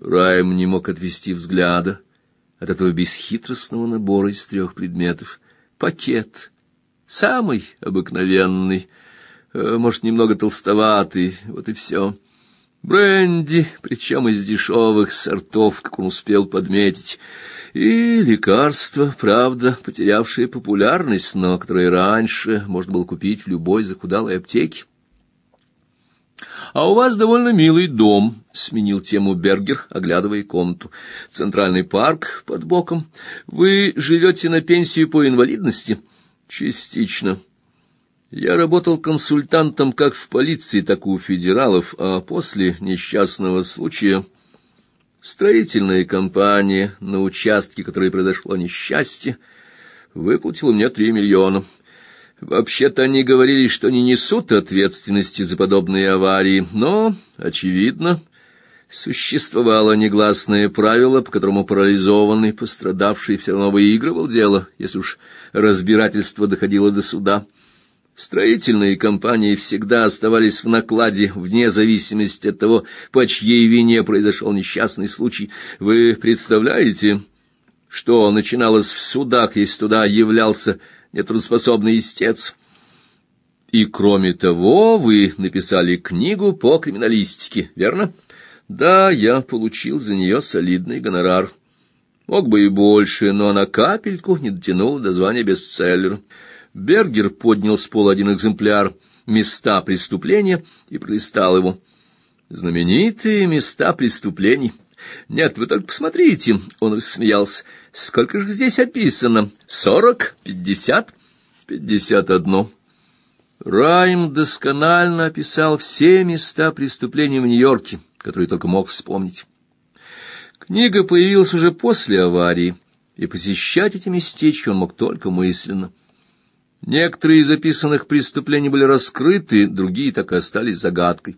Райм не мог отвести взгляда от этого бесхитростного набора из трех предметов. Пакет, самый обыкновенный, э, может, немного толстоватый, вот и все. Бренди, причем из дешевых сортов, как он успел подметить, и лекарства, правда, потерявшие популярность, но которые раньше можно было купить в любой захудалой аптеке. «А у вас довольно милый дом», — сменил тему Бергер, оглядывая комнату. «Центральный парк под боком. Вы живете на пенсию по инвалидности?» «Частично. Я работал консультантом как в полиции, так и у федералов, а после несчастного случая строительная компания, на участке, который произошло несчастье, выплатила мне три миллиона». Вообще-то они говорили, что не несут ответственности за подобные аварии, но, очевидно, существовало негласное правило, по которому парализованный пострадавший все равно выигрывал дело, если уж разбирательство доходило до суда. Строительные компании всегда оставались в накладе, вне зависимости от того, по чьей вине произошел несчастный случай. Вы представляете, что начиналось в судах, если туда являлся нетрудоспособный истец. И кроме того, вы написали книгу по криминалистике, верно? Да, я получил за нее солидный гонорар. Мог бы и больше, но на капельку не дотянул до звания бестселлера. Бергер поднял с пола один экземпляр «Места преступления» и пролистал его. Знаменитые места преступлений. Нет, вы только посмотрите, он рассмеялся. Сколько же здесь описано? Сорок? Пятьдесят? Пятьдесят одно. Райм досконально описал все места преступлений в Нью-Йорке, которые только мог вспомнить. Книга появилась уже после аварии, и посещать эти местечки он мог только мысленно. Некоторые из записанных преступлений были раскрыты, другие так и остались загадкой.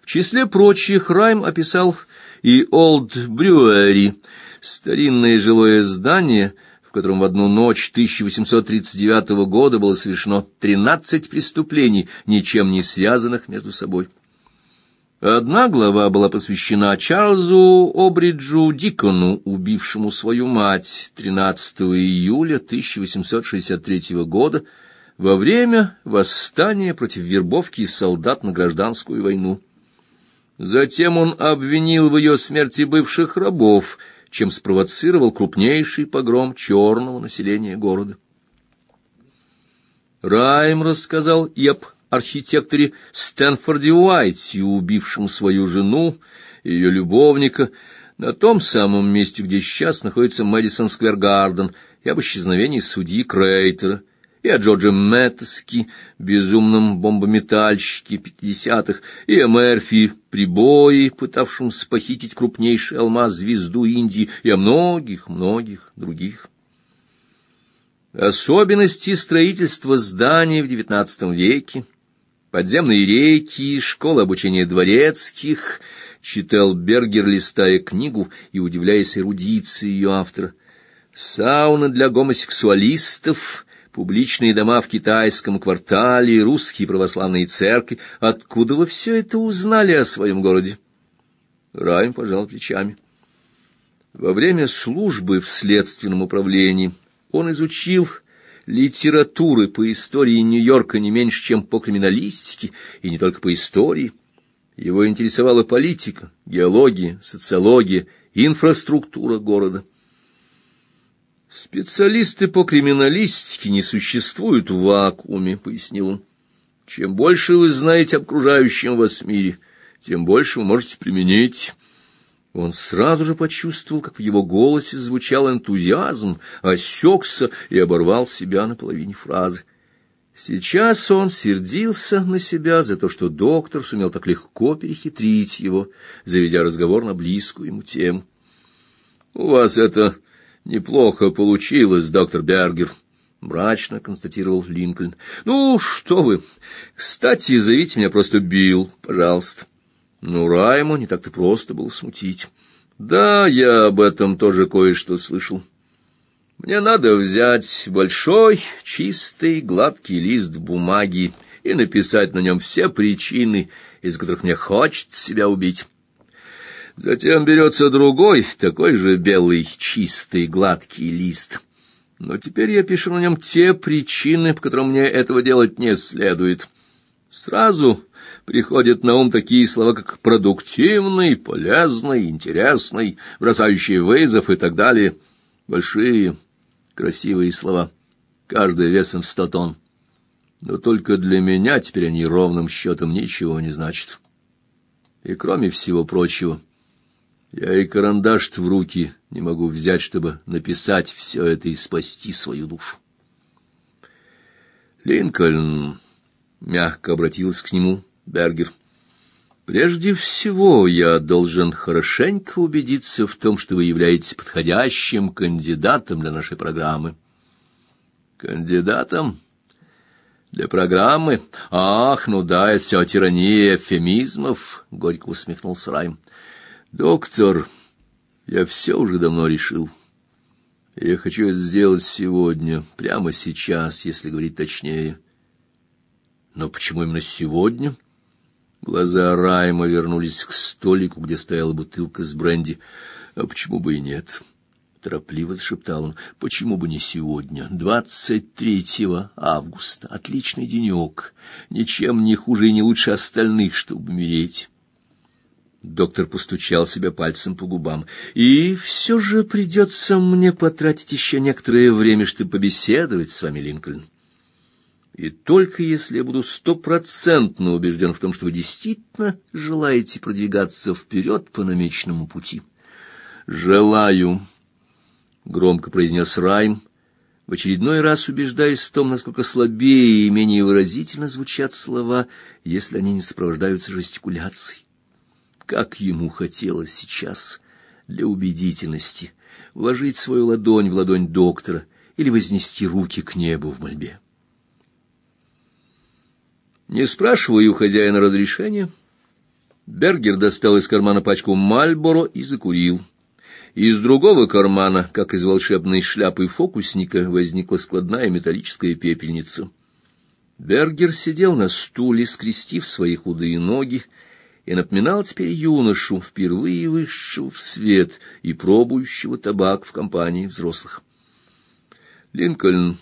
В числе прочих Райм описал и Олд Брюэри, старинное жилое здание, в котором в одну ночь 1839 года было совершено 13 преступлений, ничем не связанных между собой. Одна глава была посвящена Чарльзу Обриджу Дикону, убившему свою мать 13 июля 1863 года во время восстания против вербовки солдат на гражданскую войну. Затем он обвинил в ее смерти бывших рабов, чем спровоцировал крупнейший погром черного населения города. Райм рассказал и об архитекторе Стэнфорде Уайте, убившем свою жену и ее любовника, на том самом месте, где сейчас находится Мэдисон Сквер Гарден, и об исчезновении судьи Крейтера, и о Джордже Мэттеске, безумном бомбометальщике пятидесятых, и о Мерфи Прибое, пытавшем похитить крупнейший алмаз звезду Индии, и о многих-многих других. Особенности строительства зданий в XIX веке, подземные реки, школа обучения дворецких, читал Бергер, листая книгу и удивляясь эрудиции ее автора. Сауна для гомосексуалистов — публичные дома в китайском квартале, русские православные церкви. Откуда вы все это узнали о своем городе? Райм пожал плечами. Во время службы в следственном управлении он изучил литературы по истории Нью-Йорка не меньше, чем по криминалистике, и не только по истории. Его интересовала политика, геология, социология, инфраструктура города. Специалисты по криминалистике не существуют в вакууме, пояснил он. Чем больше вы знаете об окружающем вас мире, тем больше вы можете применить. Он сразу же почувствовал, как в его голосе звучал энтузиазм, осекся и оборвал себя на половине фразы. Сейчас он сердился на себя за то, что доктор сумел так легко перехитрить его, заведя разговор на близкую ему тему. — У вас это Неплохо получилось, доктор Бергер, мрачно констатировал Линкольн. Ну, что вы? Кстати, зовите меня просто Билл, пожалуйста. Ну, Райму не так-то просто было смутить. Да, я об этом тоже кое-что слышал. Мне надо взять большой, чистый, гладкий лист бумаги и написать на нем все причины, из которых мне хочется себя убить. Затем берется другой, такой же белый, чистый, гладкий лист. Но теперь я пишу на нем те причины, по которым мне этого делать не следует. Сразу приходят на ум такие слова, как «продуктивный», «полезный», «интересный», «бросающий вызов» и так далее. Большие, красивые слова, каждый весом в сто тонн. Но только для меня теперь они ровным счетом ничего не значат. И кроме всего прочего, я и карандаш в руки не могу взять, чтобы написать все это и спасти свою душу. Линкольн мягко обратился к нему Бергер. Прежде всего, я должен хорошенько убедиться в том, что вы являетесь подходящим кандидатом для нашей программы. Кандидатом для программы? Ах, ну да, это все тирания эвфемизмов, горько усмехнулся Райм. Доктор, я все уже давно решил. Я хочу это сделать сегодня, прямо сейчас, если говорить точнее. Но почему именно сегодня? Глаза Райма вернулись к столику, где стояла бутылка с бренди. А почему бы и нет? Торопливо зашептал он. Почему бы не сегодня, двадцать третьего августа? Отличный денек. Ничем не хуже и не лучше остальных, чтобы умереть. Доктор постучал себя пальцем по губам. «И все же придется мне потратить еще некоторое время, чтобы побеседовать с вами, Линкольн. И только если я буду стопроцентно убежден в том, что вы действительно желаете продвигаться вперед по намеченному пути». «Желаю», — громко произнес Райм, в очередной раз убеждаясь в том, насколько слабее и менее выразительно звучат слова, если они не сопровождаются жестикуляцией. Как ему хотелось сейчас для убедительности вложить свою ладонь в ладонь доктора или вознести руки к небу в мольбе. Не спрашивая у хозяина разрешения, Бергер достал из кармана пачку Мальборо и закурил. Из другого кармана, как из волшебной шляпы фокусника, возникла складная металлическая пепельница. Бергер сидел на стуле, скрестив свои худые ноги, и напоминал теперь юношу, впервые вышедшего в свет и пробующего табак в компании взрослых. Линкольн,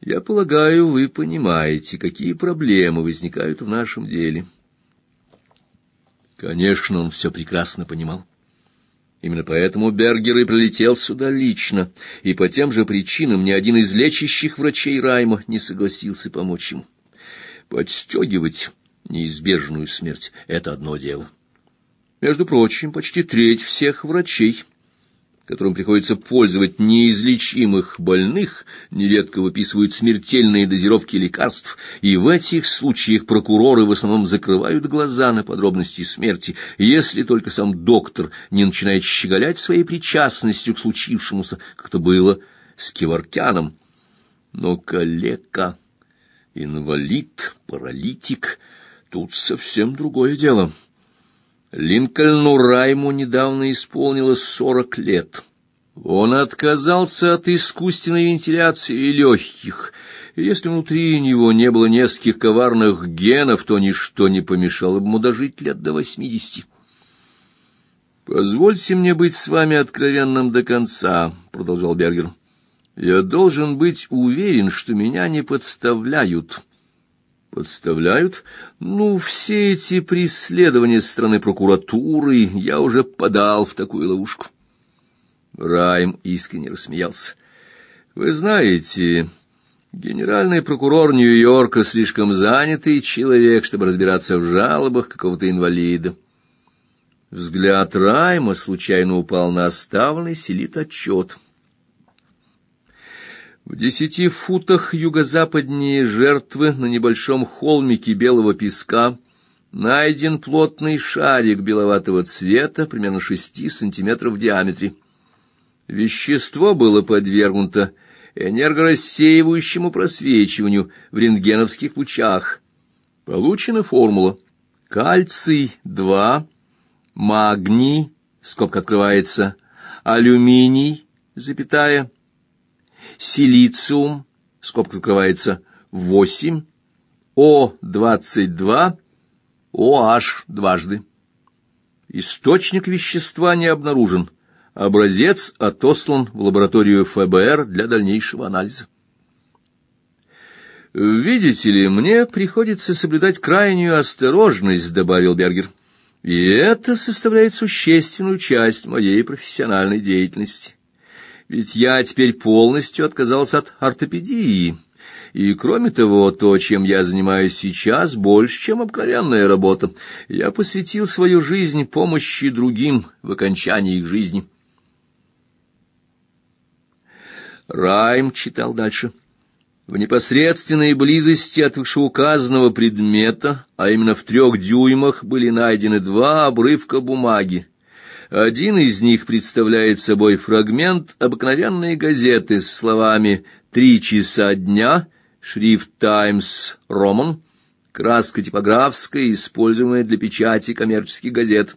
я полагаю, вы понимаете, какие проблемы возникают в нашем деле. Конечно, он все прекрасно понимал. Именно поэтому Бергер и прилетел сюда лично, и по тем же причинам ни один из лечащих врачей Райма не согласился помочь ему. Подстегивать неизбежную смерть — это одно дело. Между прочим, почти треть всех врачей, которым приходится пользовать неизлечимых больных, нередко выписывают смертельные дозировки лекарств, и в этих случаях прокуроры в основном закрывают глаза на подробности смерти, если только сам доктор не начинает щеголять своей причастностью к случившемуся, как это было с Киваркяном. Но калека, инвалид, паралитик — Тут совсем другое дело. Линкольну Райму недавно исполнилось сорок лет. Он отказался от искусственной вентиляции легких. Если внутри него не было нескольких коварных генов, то ничто не помешало бы ему дожить лет до восьмидесяти. «Позвольте мне быть с вами откровенным до конца», — продолжал Бергер. «Я должен быть уверен, что меня не подставляют» Подставляют? Ну, все эти преследования со стороны прокуратуры я уже подал в такую ловушку. Райм искренне рассмеялся. Вы знаете, генеральный прокурор Нью-Йорка слишком занятый человек, чтобы разбираться в жалобах какого-то инвалида. Взгляд Райма случайно упал на оставленный селит отчет. В десяти футах юго-западнее жертвы на небольшом холмике белого песка найден плотный шарик беловатого цвета, примерно шести сантиметров в диаметре. Вещество было подвергнуто энергорассеивающему просвечиванию в рентгеновских лучах. Получена формула кальций-2, магний, скобка открывается, алюминий, запятая, силициум, скобка закрывается, 8, О22, OH дважды. Источник вещества не обнаружен. Образец отослан в лабораторию ФБР для дальнейшего анализа. «Видите ли, мне приходится соблюдать крайнюю осторожность», — добавил Бергер. «И это составляет существенную часть моей профессиональной деятельности. Ведь я теперь полностью отказался от ортопедии». И кроме того, то, чем я занимаюсь сейчас, больше, чем обыкновенная работа. Я посвятил свою жизнь помощи другим в окончании их жизни. Райм читал дальше. В непосредственной близости от вышеуказанного предмета, а именно в трех дюймах, были найдены два обрывка бумаги. Один из них представляет собой фрагмент обыкновенной газеты с словами «Три часа дня», шрифт «Таймс Роман», краска типографская, используемая для печати коммерческих газет.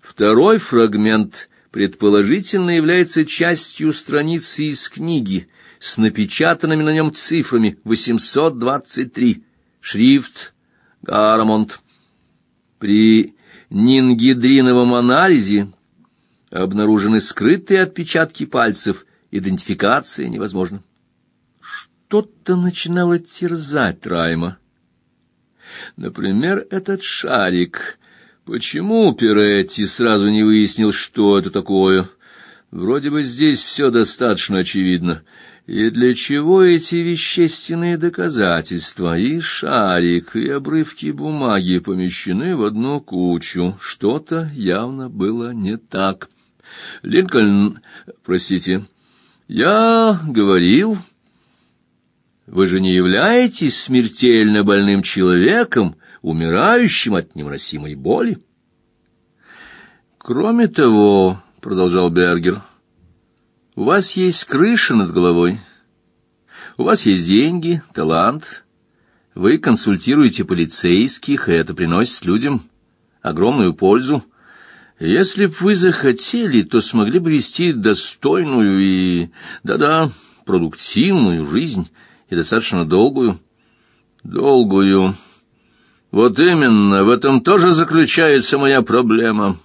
Второй фрагмент предположительно является частью страницы из книги с напечатанными на нем цифрами 823, шрифт Гармонт. При нингидриновом анализе обнаружены скрытые отпечатки пальцев, идентификация невозможна. Что-то начинало терзать Райма. Например, этот шарик. Почему Перетти сразу не выяснил, что это такое? Вроде бы здесь все достаточно очевидно. И для чего эти вещественные доказательства, и шарик, и обрывки бумаги помещены в одну кучу? Что-то явно было не так. Линкольн, простите, я говорил... Вы же не являетесь смертельно больным человеком, умирающим от невыносимой боли. Кроме того, продолжал Бергер, у вас есть крыша над головой. У вас есть деньги, талант. Вы консультируете полицейских, и это приносит людям огромную пользу. Если б вы захотели, то смогли бы вести достойную и, да-да, продуктивную жизнь и достаточно долгую. Долгую. Вот именно, в этом тоже заключается моя проблема.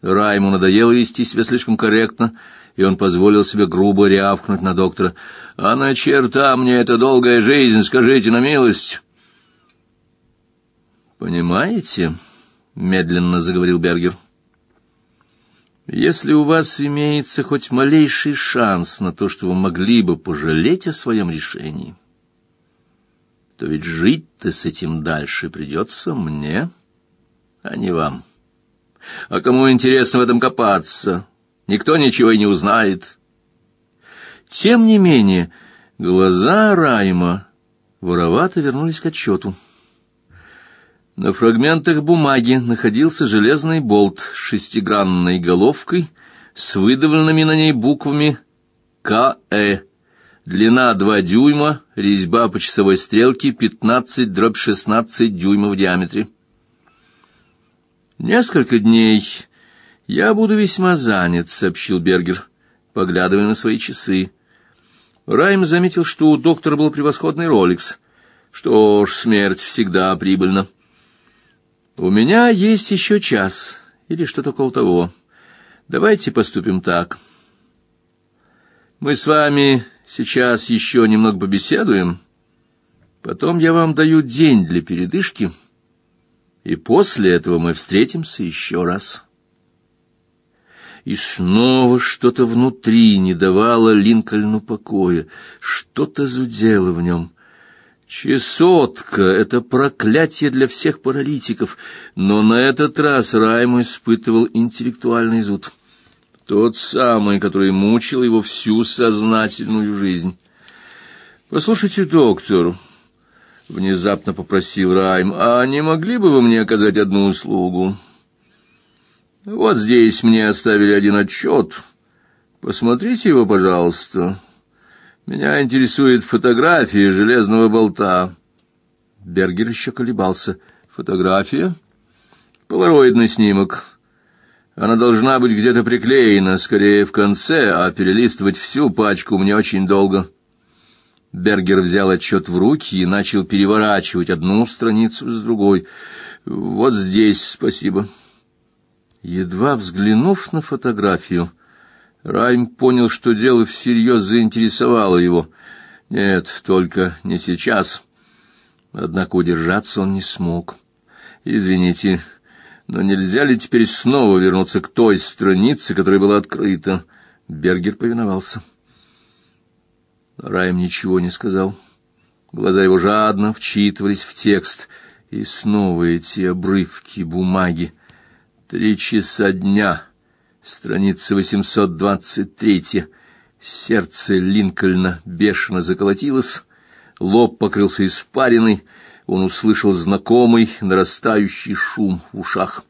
Райму надоело вести себя слишком корректно, и он позволил себе грубо рявкнуть на доктора. «А на черта мне эта долгая жизнь, скажите на милость!» «Понимаете?» — медленно заговорил Бергер. Если у вас имеется хоть малейший шанс на то, что вы могли бы пожалеть о своем решении, то ведь жить-то с этим дальше придется мне, а не вам. А кому интересно в этом копаться? Никто ничего и не узнает. Тем не менее, глаза Райма воровато вернулись к отчету. На фрагментах бумаги находился железный болт с шестигранной головкой с выдавленными на ней буквами «КЭ». Длина 2 дюйма, резьба по часовой стрелке 15 дробь 16 дюймов в диаметре. «Несколько дней я буду весьма занят», — сообщил Бергер, поглядывая на свои часы. Райм заметил, что у доктора был превосходный роликс. Что ж, смерть всегда прибыльна. У меня есть еще час или что-то около того. Давайте поступим так. Мы с вами сейчас еще немного побеседуем. Потом я вам даю день для передышки, и после этого мы встретимся еще раз. И снова что-то внутри не давало Линкольну покоя, что-то зудело в нем. Чесотка — это проклятие для всех паралитиков, но на этот раз Райм испытывал интеллектуальный зуд. Тот самый, который мучил его всю сознательную жизнь. «Послушайте, доктор», — внезапно попросил Райм, — «а не могли бы вы мне оказать одну услугу? Вот здесь мне оставили один отчет. Посмотрите его, пожалуйста». Меня интересует фотография железного болта. Бергер еще колебался. Фотография? Полароидный снимок. Она должна быть где-то приклеена, скорее в конце, а перелистывать всю пачку мне очень долго. Бергер взял отчет в руки и начал переворачивать одну страницу с другой. Вот здесь, спасибо. Едва взглянув на фотографию, Райм понял, что дело всерьез заинтересовало его. Нет, только не сейчас. Однако удержаться он не смог. Извините, но нельзя ли теперь снова вернуться к той странице, которая была открыта? Бергер повиновался. Райм ничего не сказал. Глаза его жадно вчитывались в текст, и снова эти обрывки бумаги. Три часа дня, страница 823. Сердце Линкольна бешено заколотилось, лоб покрылся испариной, он услышал знакомый нарастающий шум в ушах.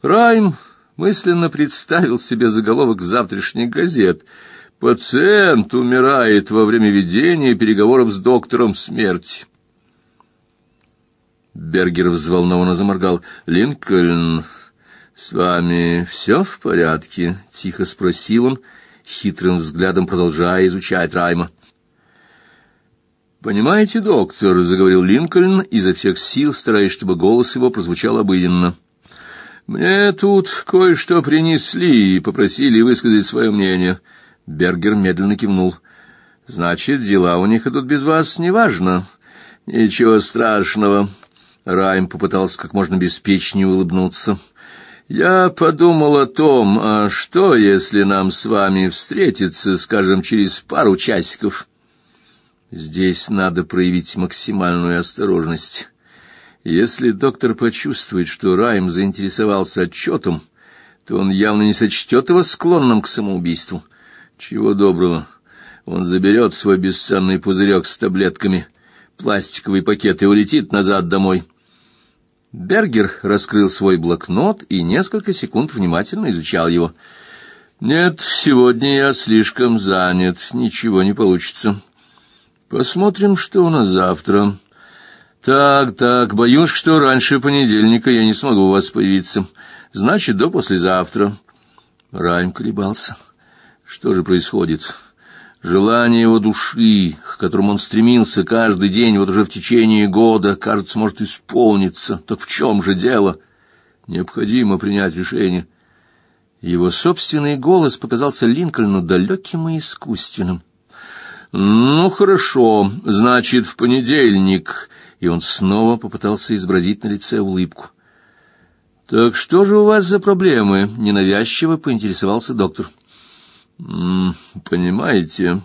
Райм мысленно представил себе заголовок завтрашних газет. Пациент умирает во время ведения переговоров с доктором смерти. Бергер взволнованно заморгал. «Линкольн, с вами все в порядке?» — тихо спросил он, хитрым взглядом продолжая изучать Райма. «Понимаете, доктор», — заговорил Линкольн, изо всех сил стараясь, чтобы голос его прозвучал обыденно. «Мне тут кое-что принесли и попросили высказать свое мнение». Бергер медленно кивнул. «Значит, дела у них идут без вас, неважно. Ничего страшного». Райм попытался как можно беспечнее улыбнуться. «Я подумал о том, а что, если нам с вами встретиться, скажем, через пару часиков?» Здесь надо проявить максимальную осторожность. Если доктор почувствует, что Райм заинтересовался отчетом, то он явно не сочтет его склонным к самоубийству. Чего доброго, он заберет свой бесценный пузырек с таблетками, пластиковый пакет и улетит назад домой. Бергер раскрыл свой блокнот и несколько секунд внимательно изучал его. «Нет, сегодня я слишком занят, ничего не получится. Посмотрим, что у нас завтра». Так, так, боюсь, что раньше понедельника я не смогу у вас появиться. Значит, до послезавтра. Райм колебался. Что же происходит? Желание его души, к которому он стремился каждый день, вот уже в течение года, кажется, может исполниться. Так в чем же дело? Необходимо принять решение. Его собственный голос показался Линкольну далеким и искусственным. «Ну, хорошо, значит, в понедельник...» и он снова попытался изобразить на лице улыбку. «Так что же у вас за проблемы?» — ненавязчиво поинтересовался доктор. «М -м, «Понимаете,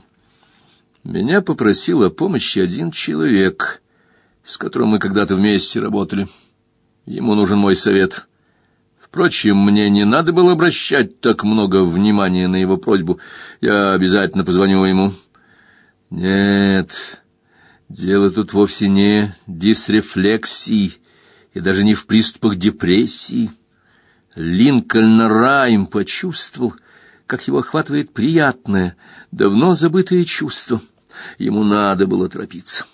меня попросил о помощи один человек, с которым мы когда-то вместе работали. Ему нужен мой совет. Впрочем, мне не надо было обращать так много внимания на его просьбу. Я обязательно позвоню ему». «Нет, Дело тут вовсе не дисрефлексии и даже не в приступах депрессии. Линкольн Райм почувствовал, как его охватывает приятное, давно забытое чувство. Ему надо было торопиться.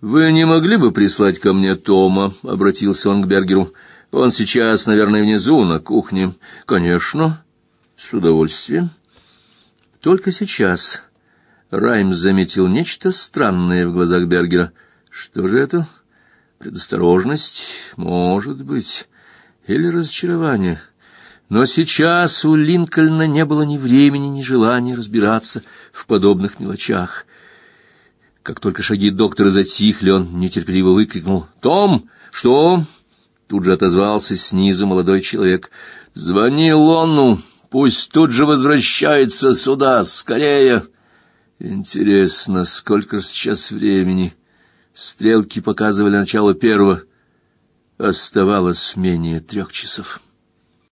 «Вы не могли бы прислать ко мне Тома?» — обратился он к Бергеру. «Он сейчас, наверное, внизу, на кухне». «Конечно, с удовольствием». Только сейчас Раймс заметил нечто странное в глазах Бергера. Что же это? Предосторожность, может быть, или разочарование. Но сейчас у Линкольна не было ни времени, ни желания разбираться в подобных мелочах. Как только шаги доктора затихли, он нетерпеливо выкрикнул «Том, что?» Тут же отозвался снизу молодой человек. «Звони Лону, пусть тут же возвращается сюда, скорее!» Интересно, сколько сейчас времени? Стрелки показывали начало первого. Оставалось менее трех часов.